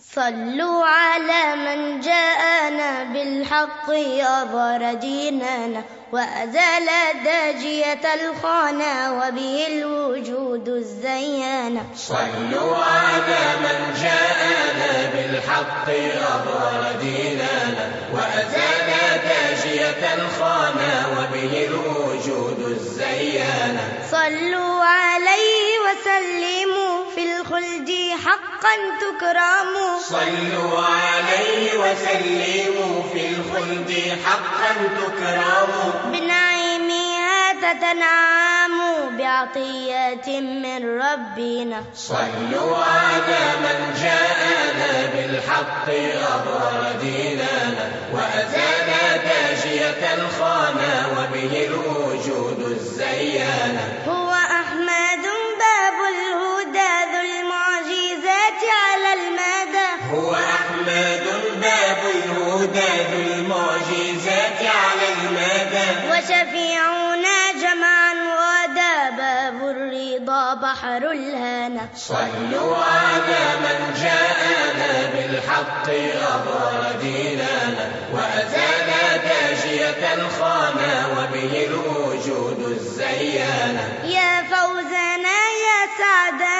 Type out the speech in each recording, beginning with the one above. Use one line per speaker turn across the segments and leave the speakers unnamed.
صلوا على من جاءنا بالحق أظهر ديننا وأزال داجية الخانة وبه الوجود الزيانة.
صلوا على من جاءنا بالحق أظهر ديننا وأزال داجية الخانة وبه الوجود الزيانة.
صلوا عليه وسلموا في الخلد حقا تکرام
صلوا علیہ وسلموا في الخلد حقا تکرام
بنعيمها تتنعام بعطیة من ربنا
صلوا على من جاءنا بالحق أبرر ديننا وأزال داجية الخانة وبه الوجود الزيانة
هو أحمد باب الهدى المعجزات على المدى وشفيعنا جمعا غدا باب الرضا بحر الهنا.
صلوا على من جاءنا بالحق أبرى ديننا وأزال داجية الخانة وبه الوجود الزيانة
يا فوزنا يا سعدنا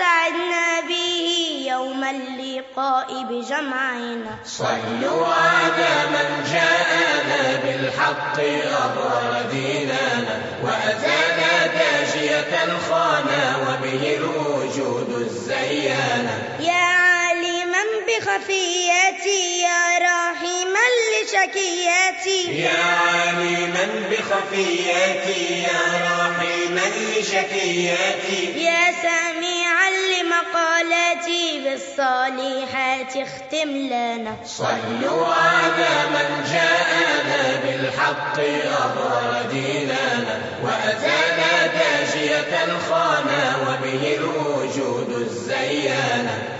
سعدنا
به يوم اللقاء بجمعنا.
صلوا على من جاءنا بالحق أبرر ديننا وأتانا داجية الخانا وبه الوجود الزيانا.
يا عالما بخفياتي يا راحما لشكياتي.
يا يا راحما لشكياتي
يا لمقالاتي بالصالحات اختم لنا.
صلوا على من جاءنا بالحق أظهر ديننا وأتانا داجية الخانة وبه الوجود الزيانة.